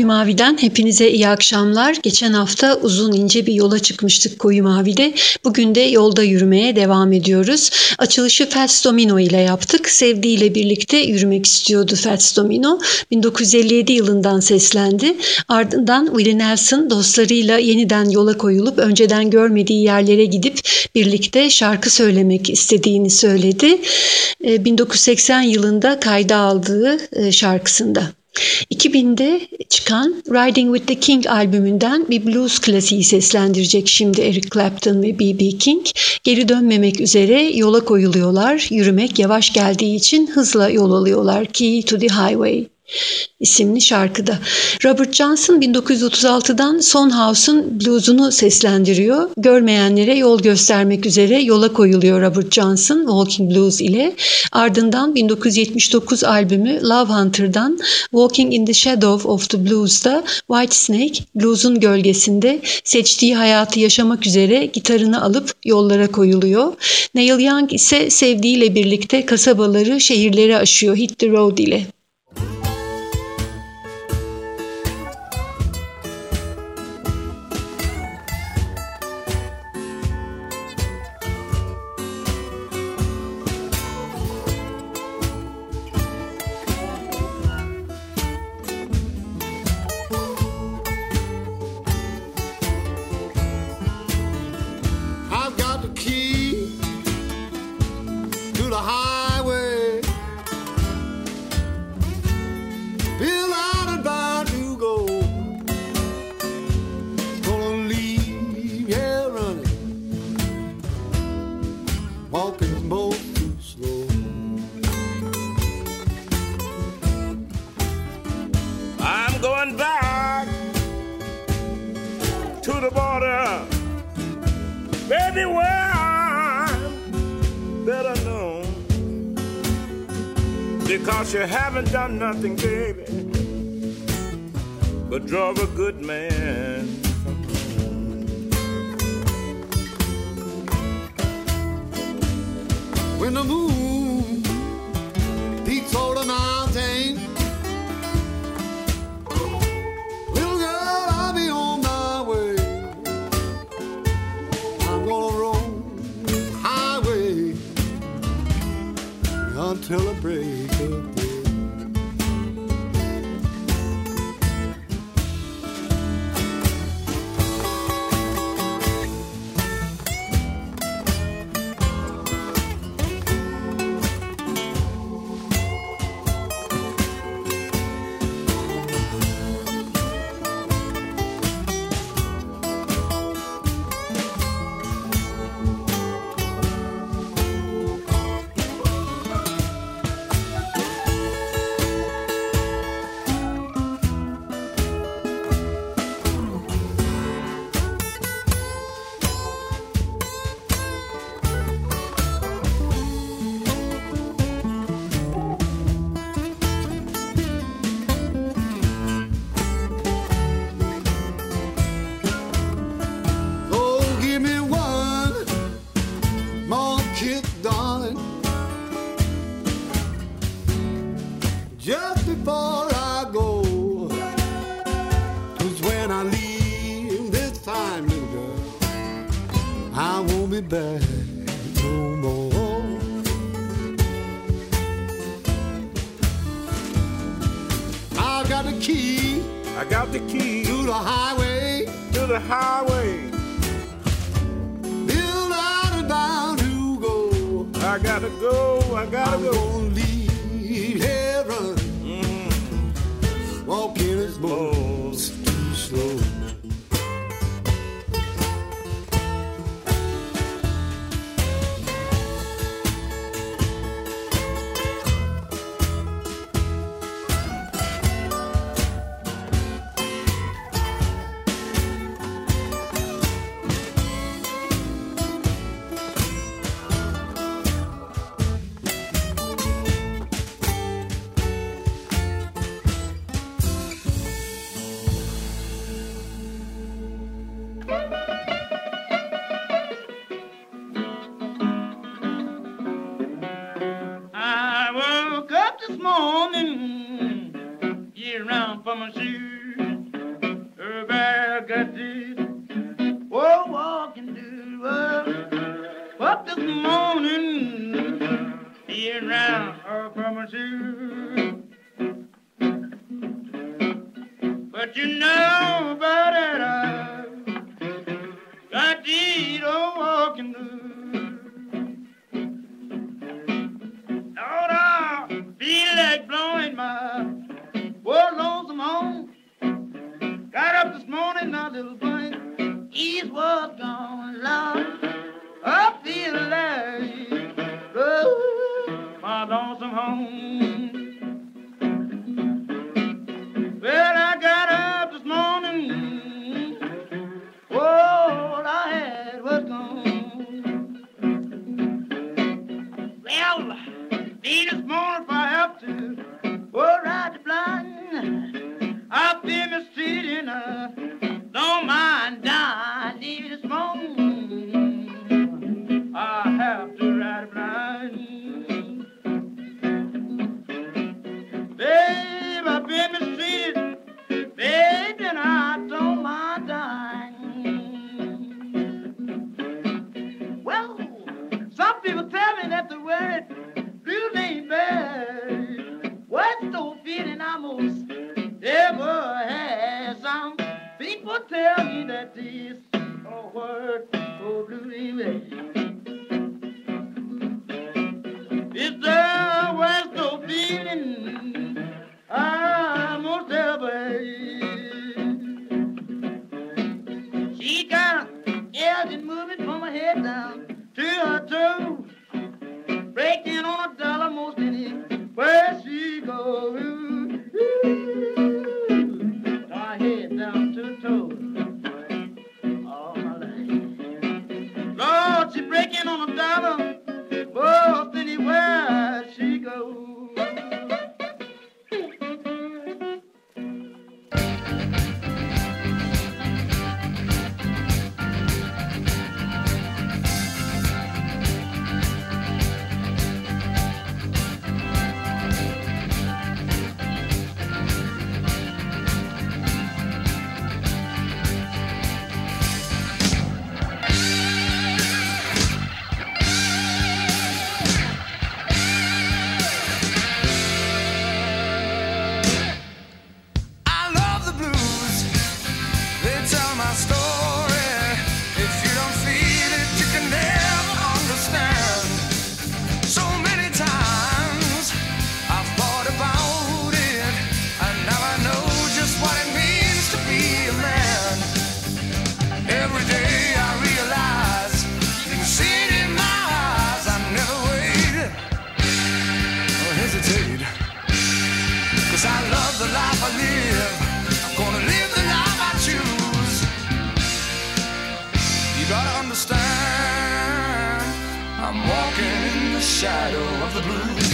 Mavi'den hepinize iyi akşamlar. Geçen hafta uzun ince bir yola çıkmıştık Koyu Mavi'de. Bugün de yolda yürümeye devam ediyoruz. Açılışı Fats Domino ile yaptık. Sevdiğiyle birlikte yürümek istiyordu Fats Domino. 1957 yılından seslendi. Ardından Willie Nelson dostlarıyla yeniden yola koyulup önceden görmediği yerlere gidip birlikte şarkı söylemek istediğini söyledi. 1980 yılında kayda aldığı e, şarkısında. 2000'de çıkan Riding with the King albümünden bir blues klasiği seslendirecek şimdi Eric Clapton ve B.B. King. Geri dönmemek üzere yola koyuluyorlar. Yürümek yavaş geldiği için hızla yol alıyorlar. Key to the Highway isimli şarkıda. Robert Johnson 1936'dan Son House'un bluesunu seslendiriyor. Görmeyenlere yol göstermek üzere yola koyuluyor Robert Johnson Walking Blues ile. Ardından 1979 albümü Love Hunter'dan Walking in the Shadow of the Blues'da White Snake blues'un gölgesinde seçtiği hayatı yaşamak üzere gitarını alıp yollara koyuluyor. Neil Young ise sevdiğiyle birlikte kasabaları, şehirleri aşıyor Hit the Road ile. Haven't done nothing, baby, but drove a good man. this morning, year round for my shoes. Her bag got this, oh, walking to up this morning. would tell me that this oh, word, oh, bluey, baby. If there was no feeling shadow of the blue.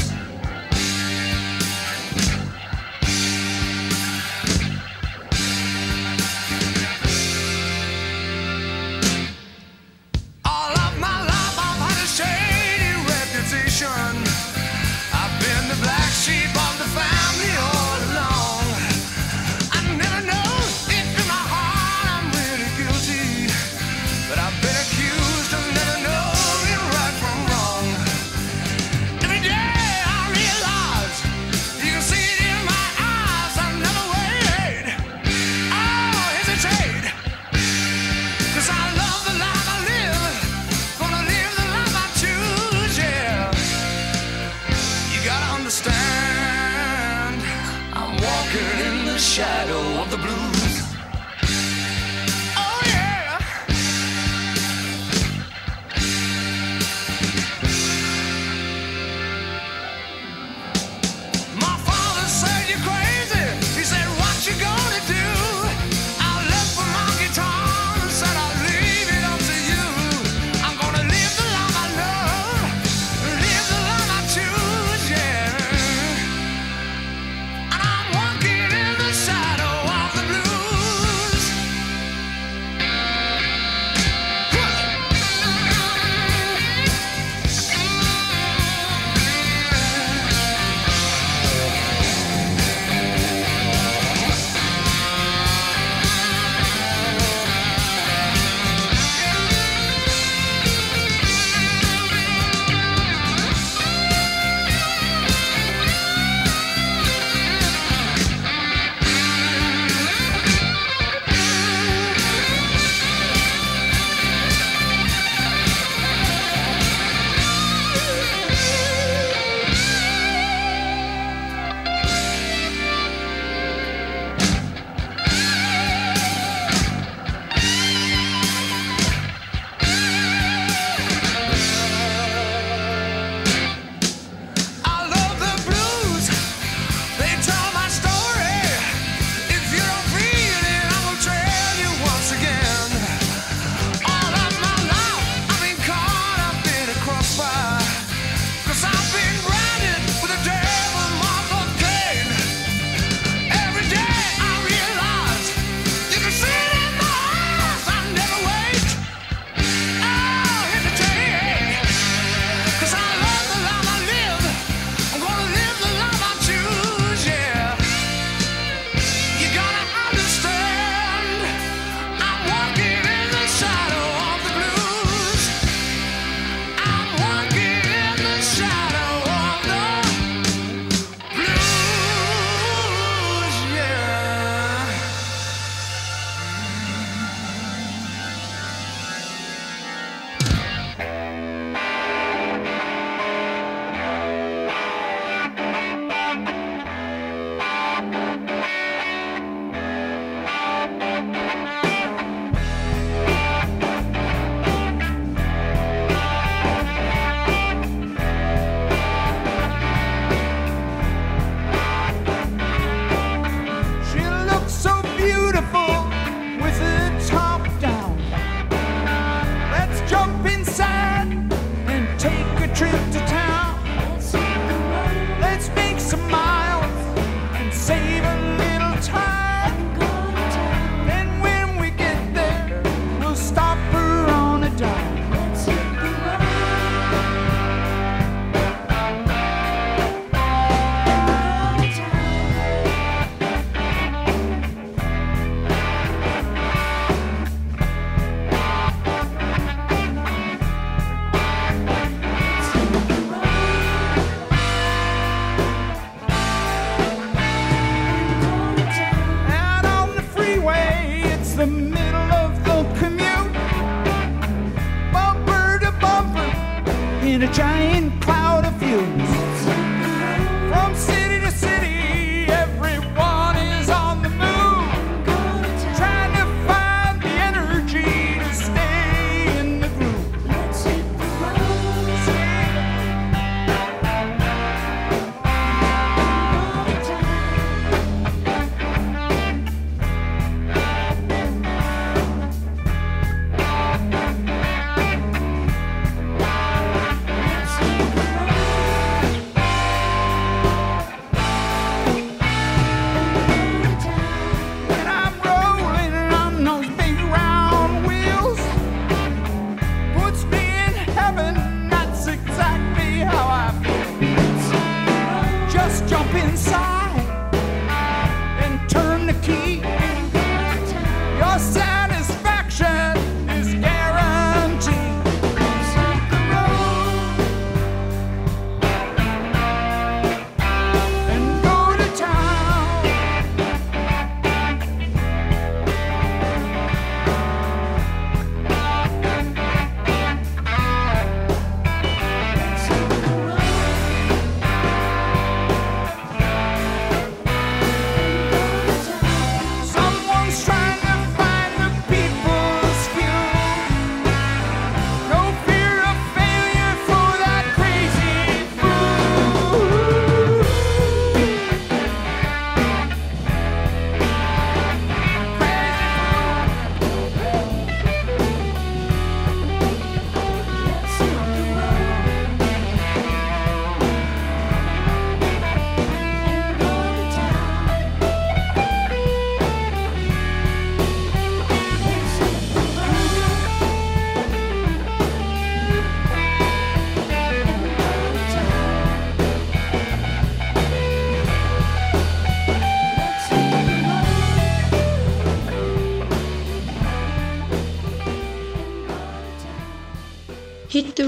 shout.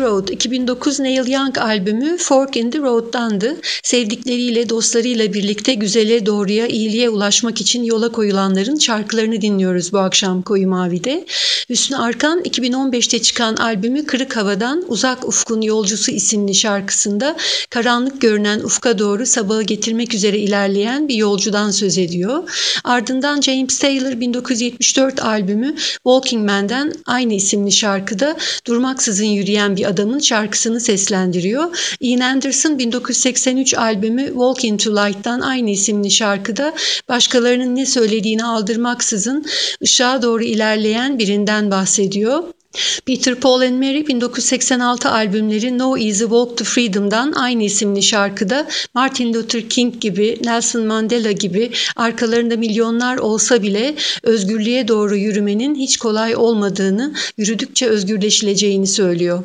Road 2009 Neil Young albümü Fork in the Road'dandı. Sevdikleriyle, dostlarıyla birlikte güzele, doğruya, iyiliğe ulaşmak için yola koyulanların şarkılarını dinliyoruz bu akşam Koyu Mavi'de. Hüsnü Arkan 2015'te çıkan albümü Kırık Hava'dan Uzak Ufkun Yolcusu isimli şarkısında karanlık görünen ufka doğru sabahı getirmek üzere ilerleyen bir yolcudan söz ediyor. Ardından James Taylor 1974 albümü Walking Man'den aynı isimli şarkıda durmaksızın yürüyen bir adamın şarkısını seslendiriyor. Ian Anderson 1983 albümü Walk Into Light'tan aynı isimli şarkıda başkalarının ne söylediğini aldırmaksızın ışığa doğru ilerleyen birinden bahsediyor. Peter Paul and Mary 1986 albümleri No Easy Walk to Freedom'dan aynı isimli şarkıda Martin Luther King gibi, Nelson Mandela gibi arkalarında milyonlar olsa bile özgürlüğe doğru yürümenin hiç kolay olmadığını, yürüdükçe özgürleşileceğini söylüyor.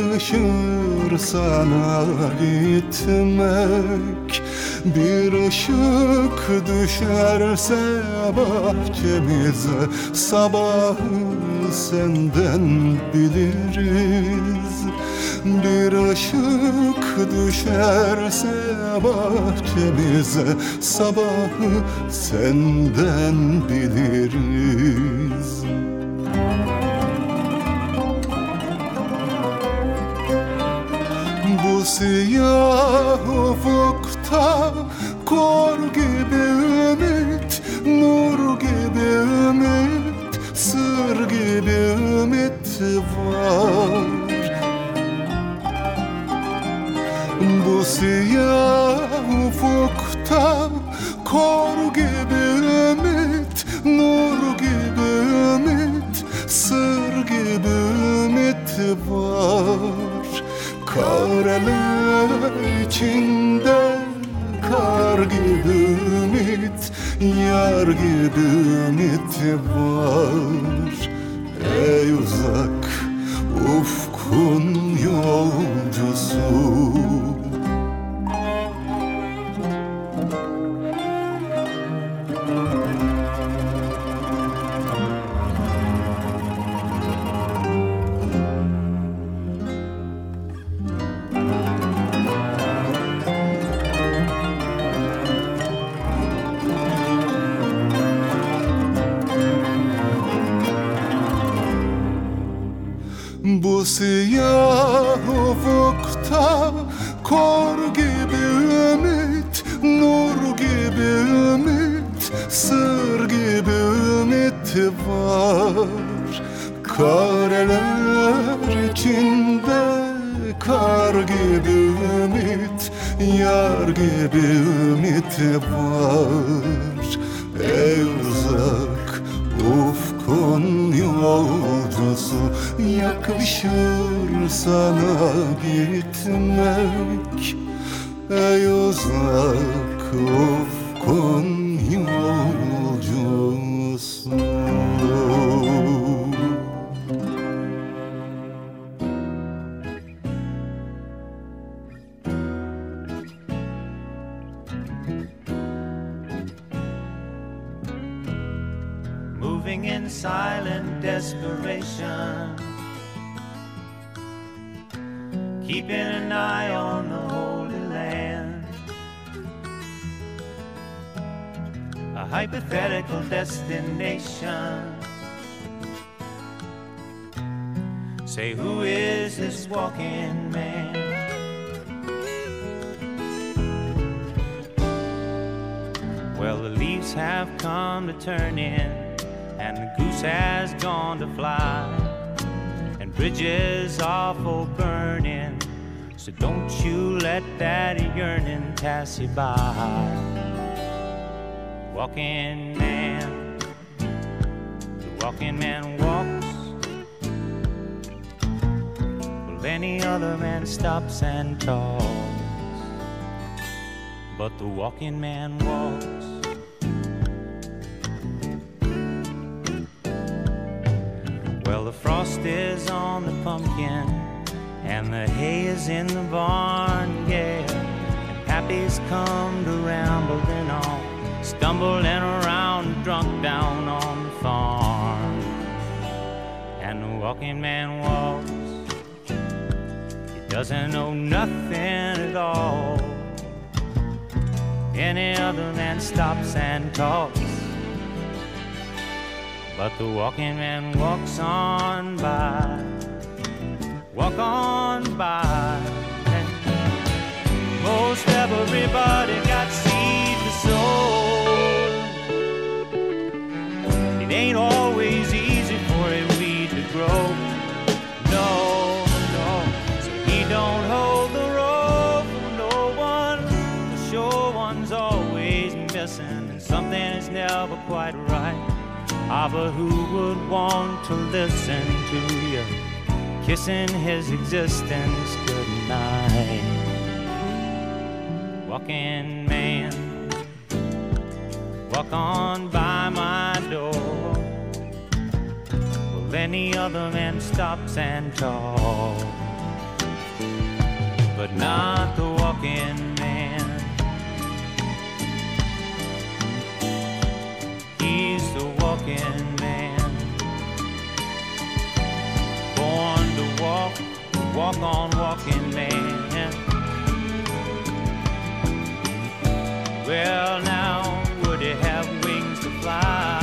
Yakışır sana gitmek. Bir ışık düşerse bahçemize Sabahı senden biliriz. Bir ışık düşerse bahçemize Sabahı senden biliriz siyah ufukta kor gibi Dereler içinde kar gibi ümit Yar gibi ümit var. Moving in silent desperation, keeping an eye on the Holy Land. A hypothetical destination. Say, who is this walking man? Leaves have come to turn in, and the goose has gone to fly, and bridges are for burning. So don't you let that yearning pass you by. Walking man, the walking man walks. Well, any other man stops and talks but the walking man walks. Is on the pumpkin, and the hay is in the barn, yeah. And Pappy's come to rambling on, stumbling around, drunk down on the farm. And the walking man walks, he doesn't know nothing at all. Any other man stops and talks. But the walking man walks on by, walk on by. Most everybody Ah, but who would want to listen to you kissing his existence goodnight? Walking man, walk on by my door. Well, any other man stops and talks, but not the walking man. He's the walking man. Born to walk, walk on walking man. Well, now, would he have wings to fly?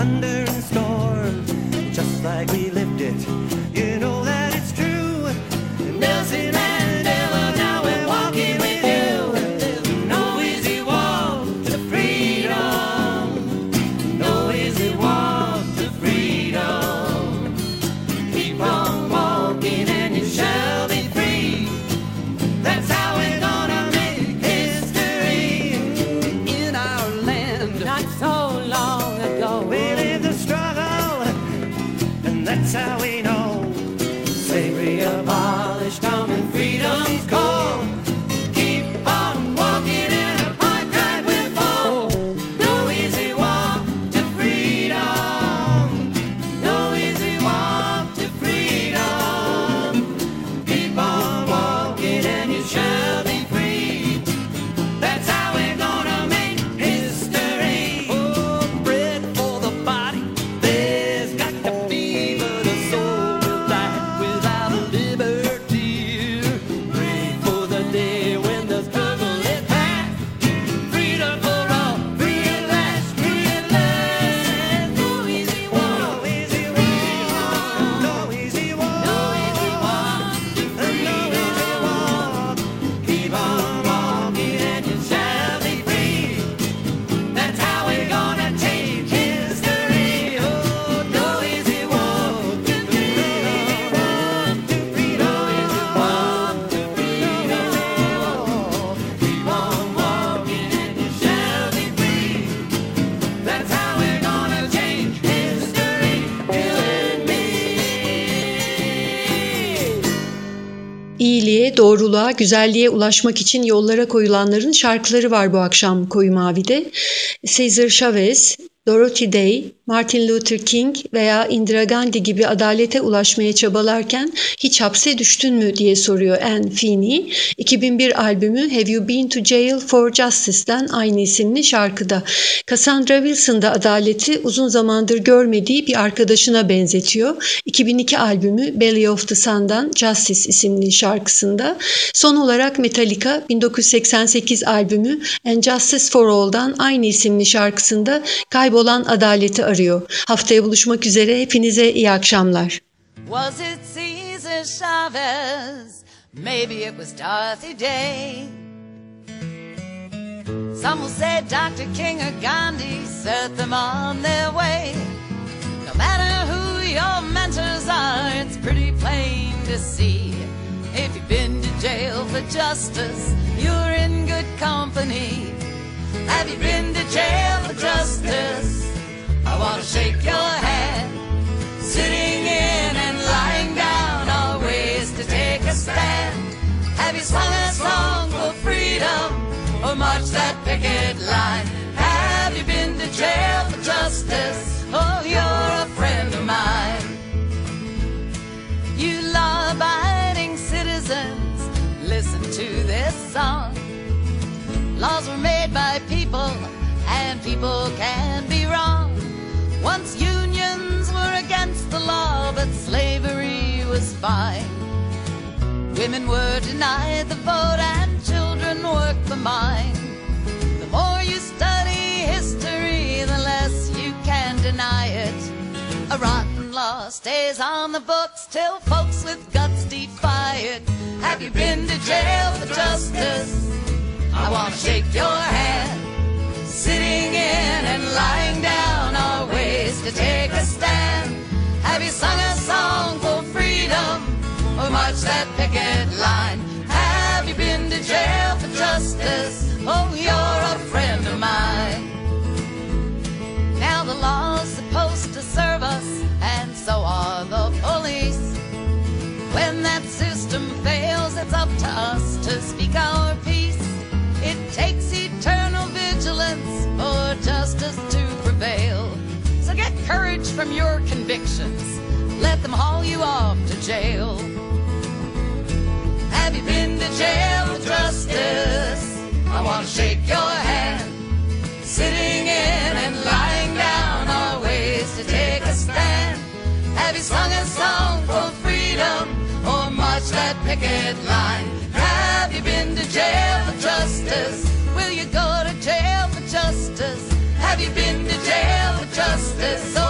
thunder and storm, just like we güzelliğe ulaşmak için yollara koyulanların şarkıları var bu akşam Koyu Mavi'de. Cesar Chavez, Dorothy Day, Martin Luther King veya Indira Gandhi gibi adalete ulaşmaya çabalarken hiç hapse düştün mü diye soruyor Anne Feeney. 2001 albümü Have You Been to Jail for Justice'den aynı isimli şarkıda. Cassandra Wilson da adaleti uzun zamandır görmediği bir arkadaşına benzetiyor. 2002 albümü Belly of the Sun'dan Justice isimli şarkısında. Son olarak Metallica 1988 albümü And Justice for All'dan aynı isimli şarkısında kaybolan adaleti arıyor. Haftaya buluşmak üzere hepinize iyi akşamlar. Was it Caesar Chavez? Maybe it was Dorothy Day. Some will say Dr. King or Gandhi set them on their way. No matter who your mentors are, it's pretty plain to see. If you've been to jail for justice, you're in good company. Have you been to jail for justice? Want to shake your hand. Sitting in and lying down are ways to take a stand. Have you sung a song for freedom or marched that picket line? Have you been to jail for justice? Oh, you're a friend of mine. You law-abiding citizens, listen to this song. Laws were made by people, and people can be wrong. Once unions were against the law, but slavery was fine. Women were denied the vote, and children worked the mine. The more you study history, the less you can deny it. A rotten law stays on the books till folks with guts defy it. Have you been to jail for justice? I want to shake your hand. Sitting in and lying down are ways to take a stand. Have you sung a song for freedom oh, or marched that picket line? Have you been to jail for justice? Oh, you're a friend of mine. Now the law's supposed to serve us, and so are the police. When that system fails, it's up to us to speak our your convictions. Let them haul you off to jail. Have you been to jail justice? I want to shake your hand. Sitting in and lying down are ways to take a stand. Have you sung a song for freedom or marched that picket line? Have you been to jail for justice? Will you go to jail for justice? Have you been to jail for justice? Oh,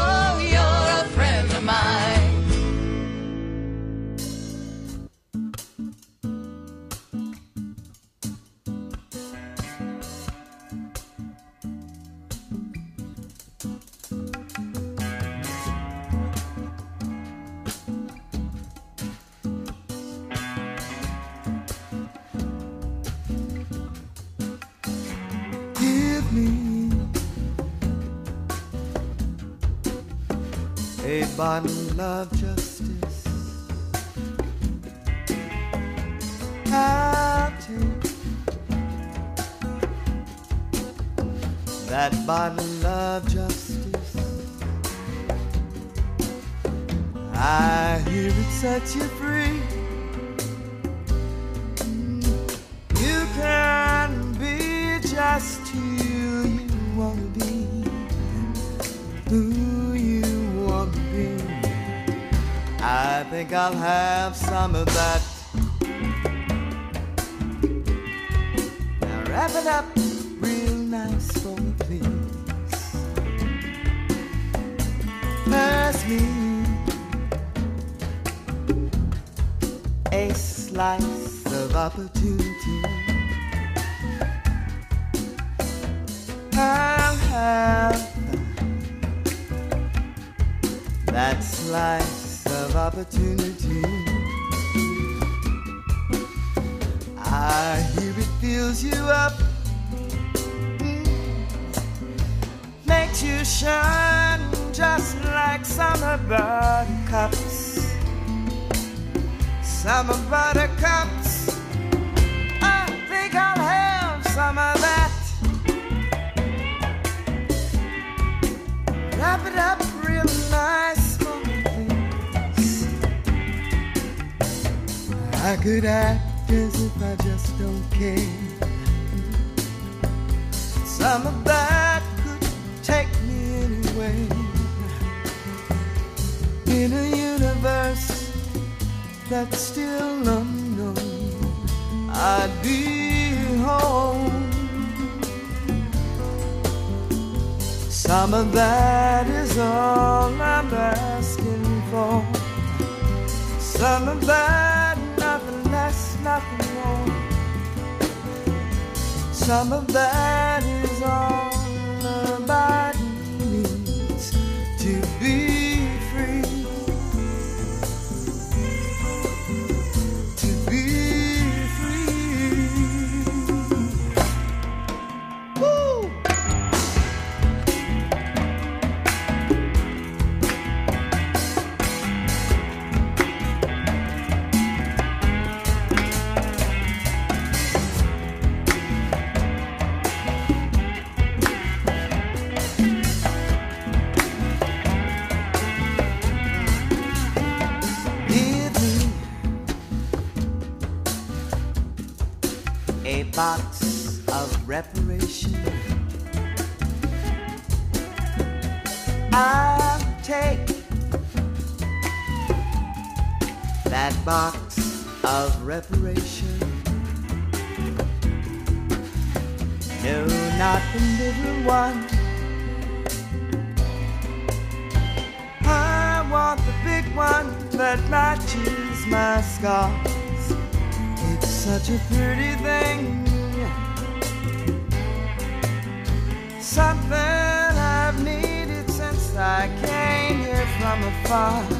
bottle of justice. I'll take that bottle of justice. I hear it set you free. You can be just who you wanna be, who I think I'll have some of that. Now wrap it up real nice for me, please. Pass me a slice of opportunity. I'll have that slice of opportunity. I hear it fills you up, mm, makes you shine just like summer buttercups. Summer buttercups. I think I'll have some I could act as if I just don't care. Some of that could take me anywhere. In a universe that's still unknown, I'd be home. Some of that is all I'm asking for. Some of that, Some of that is all of reparation. No, not the little one. I want the big one that matches my scars. It's such a pretty thing. Something I've needed since I came here from afar.